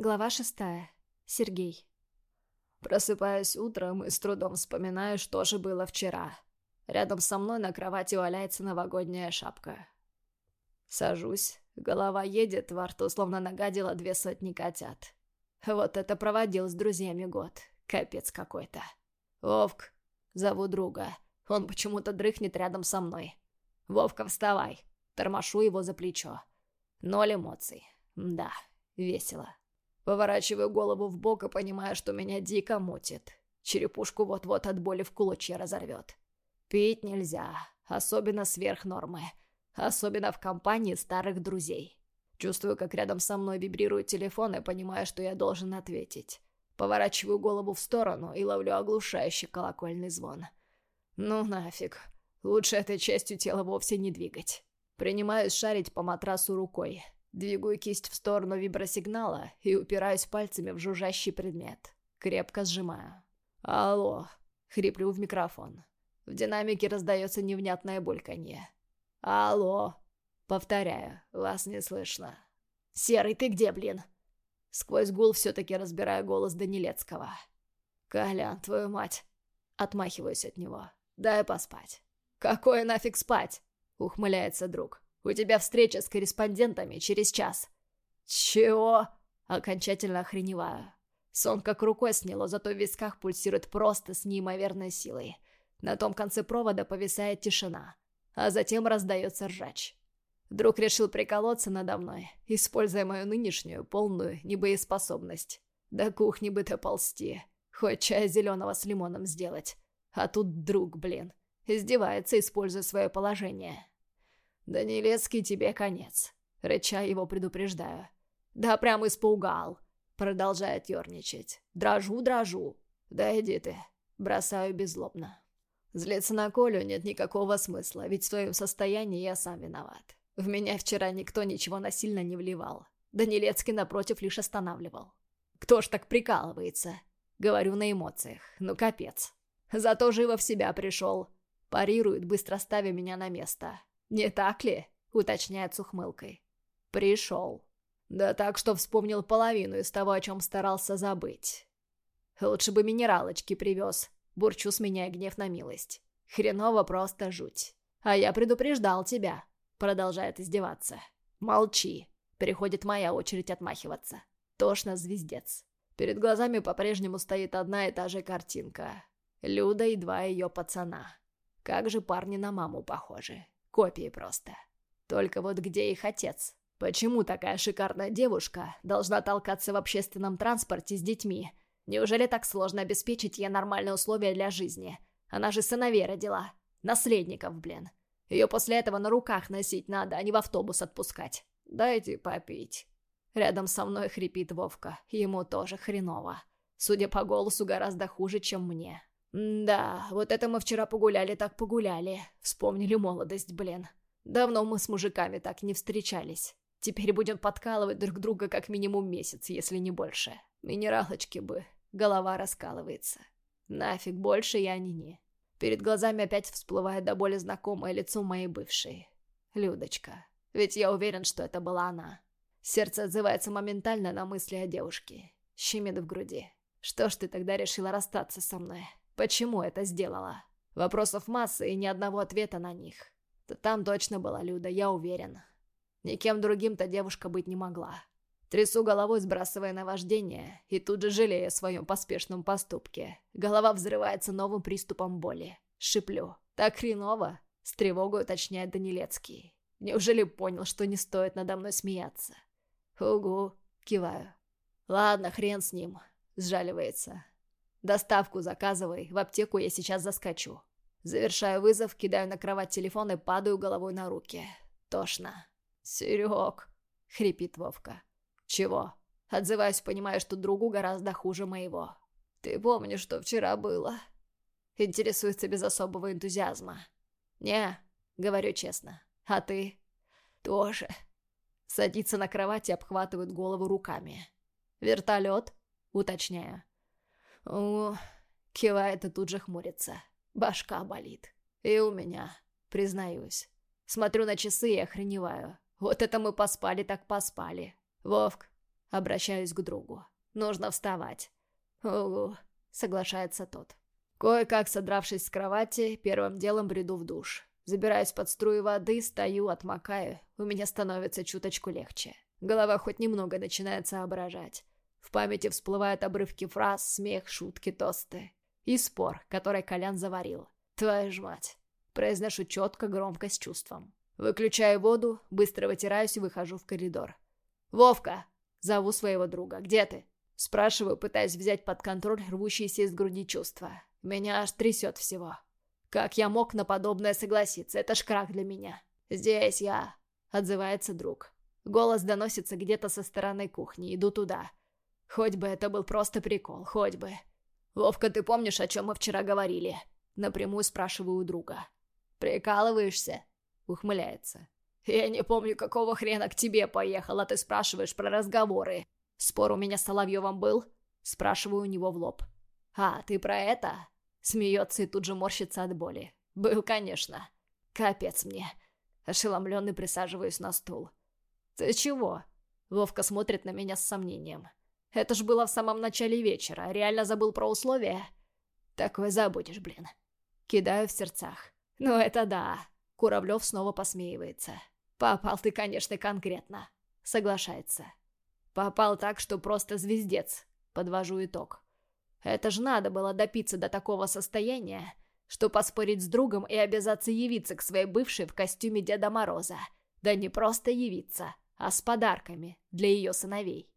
Глава шестая. Сергей. Просыпаясь утром и с трудом вспоминаю, что же было вчера. Рядом со мной на кровати валяется новогодняя шапка. Сажусь, голова едет, во рту словно нагадила две сотни котят. Вот это проводил с друзьями год. Капец какой-то. Вовк, зову друга. Он почему-то дрыхнет рядом со мной. Вовка, вставай. Тормошу его за плечо. Ноль эмоций. Да, весело. Поворачиваю голову в бок и понимаю, что меня дико мутит. Черепушку вот-вот от боли в клочья разорвет. Пить нельзя, особенно сверх нормы. Особенно в компании старых друзей. Чувствую, как рядом со мной вибрирует телефон и понимаю, что я должен ответить. Поворачиваю голову в сторону и ловлю оглушающий колокольный звон. Ну нафиг. Лучше этой частью тела вовсе не двигать. Принимаюсь шарить по матрасу рукой. Двигаю кисть в сторону вибросигнала и упираюсь пальцами в жужжащий предмет. Крепко сжимаю. «Алло!» — хриплю в микрофон. В динамике раздается невнятное бульканье. «Алло!» Повторяю, вас не слышно. «Серый, ты где, блин?» Сквозь гул все-таки разбираю голос Данилецкого. «Колян, твою мать!» Отмахиваюсь от него. «Дай поспать». «Какое нафиг спать?» Ухмыляется друг. У тебя встреча с корреспондентами через час». «Чего?» Окончательно охреневаю. Сон как рукой сняло, зато в висках пульсирует просто с неимоверной силой. На том конце провода повисает тишина, а затем раздается ржач. Друг решил приколоться надо мной, используя мою нынешнюю полную небоеспособность. До кухни бы доползти, хоть чая зеленого с лимоном сделать. А тут друг, блин, издевается, используя свое положение. «Данилецкий, тебе конец», — рыча его предупреждаю. «Да прям испугал», — продолжает ерничать. «Дрожу, дрожу». «Да иди ты», — бросаю беззлобно. Злиться на Колю нет никакого смысла, ведь в своем состоянии я сам виноват. В меня вчера никто ничего насильно не вливал. Данилецкий, напротив, лишь останавливал. «Кто ж так прикалывается?» Говорю на эмоциях. Ну, капец. Зато живо в себя пришел. Парирует, быстро ставя меня на место. «Не так ли?» — уточняет с ухмылкой. «Пришел. Да так, что вспомнил половину из того, о чем старался забыть. Лучше бы минералочки привез. Бурчу, сменяя гнев на милость. Хреново просто жуть. А я предупреждал тебя», — продолжает издеваться. «Молчи». Приходит моя очередь отмахиваться. Тошно звездец. Перед глазами по-прежнему стоит одна и та же картинка. Люда и два ее пацана. Как же парни на маму похожи. Копии просто. Только вот где их отец? Почему такая шикарная девушка должна толкаться в общественном транспорте с детьми? Неужели так сложно обеспечить ей нормальные условия для жизни? Она же сыновей родила. Наследников, блин. Ее после этого на руках носить надо, а не в автобус отпускать. Дайте попить. Рядом со мной хрипит Вовка. Ему тоже хреново. Судя по голосу, гораздо хуже, чем мне. «Да, вот это мы вчера погуляли так погуляли. Вспомнили молодость, блин. Давно мы с мужиками так не встречались. Теперь будем подкалывать друг друга как минимум месяц, если не больше. Минералочки бы. Голова раскалывается. Нафиг, больше я не не. Перед глазами опять всплывает до боли знакомое лицо моей бывшей. Людочка. Ведь я уверен, что это была она. Сердце отзывается моментально на мысли о девушке. Щемит в груди. Что ж ты тогда решила расстаться со мной? Почему это сделала? Вопросов масса и ни одного ответа на них. Там точно была Люда, я уверен. Никем другим-то девушка быть не могла. Трясу головой, сбрасывая наваждение, и тут же жалея о своем поспешном поступке. Голова взрывается новым приступом боли. Шиплю. «Так хреново!» — с тревогой уточняет Данилецкий. «Неужели понял, что не стоит надо мной смеяться?» «Угу!» — киваю. «Ладно, хрен с ним!» — сжаливается. Доставку заказывай, в аптеку я сейчас заскочу. Завершаю вызов, кидаю на кровать телефон и падаю головой на руки. Тошно. «Серег!» — хрипит Вовка. «Чего?» Отзываюсь, понимая, что другу гораздо хуже моего. «Ты помнишь, что вчера было?» Интересуется без особого энтузиазма. «Не», — говорю честно. «А ты?» «Тоже». Садится на кровать и обхватывает голову руками. «Вертолет?» — уточняю. «О...» — кивает и тут же хмурится. Башка болит. И у меня, признаюсь. Смотрю на часы и охреневаю. Вот это мы поспали так поспали. Вовк, Обращаюсь к другу. Нужно вставать. «Угу», — соглашается тот. Кое-как содравшись с кровати, первым делом бреду в душ. Забираюсь под струю воды, стою, отмокаю. У меня становится чуточку легче. Голова хоть немного начинает соображать. В памяти всплывают обрывки фраз, смех, шутки, тосты. И спор, который Колян заварил. Твою ж мать. Произношу четко, громко, с чувством. Выключаю воду, быстро вытираюсь и выхожу в коридор. «Вовка!» Зову своего друга. «Где ты?» Спрашиваю, пытаясь взять под контроль рвущиеся из груди чувства. Меня аж трясет всего. Как я мог на подобное согласиться? Это ж крах для меня. «Здесь я», — отзывается друг. Голос доносится где-то со стороны кухни. Иду туда. Хоть бы это был просто прикол, хоть бы. «Вовка, ты помнишь, о чем мы вчера говорили?» Напрямую спрашиваю у друга. «Прикалываешься?» Ухмыляется. «Я не помню, какого хрена к тебе поехал, а ты спрашиваешь про разговоры. Спор у меня с Соловьевым был?» Спрашиваю у него в лоб. «А, ты про это?» Смеется и тут же морщится от боли. «Был, конечно. Капец мне». Ошеломленный присаживаюсь на стул. «Ты чего?» Вовка смотрит на меня с сомнением. «Это ж было в самом начале вечера. Реально забыл про условия?» «Такое забудешь, блин». Кидаю в сердцах. «Ну это да». Куравлев снова посмеивается. «Попал ты, конечно, конкретно». Соглашается. «Попал так, что просто звездец». Подвожу итог. Это ж надо было допиться до такого состояния, что поспорить с другом и обязаться явиться к своей бывшей в костюме Деда Мороза. Да не просто явиться, а с подарками для ее сыновей.